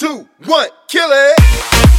two, one, kill it.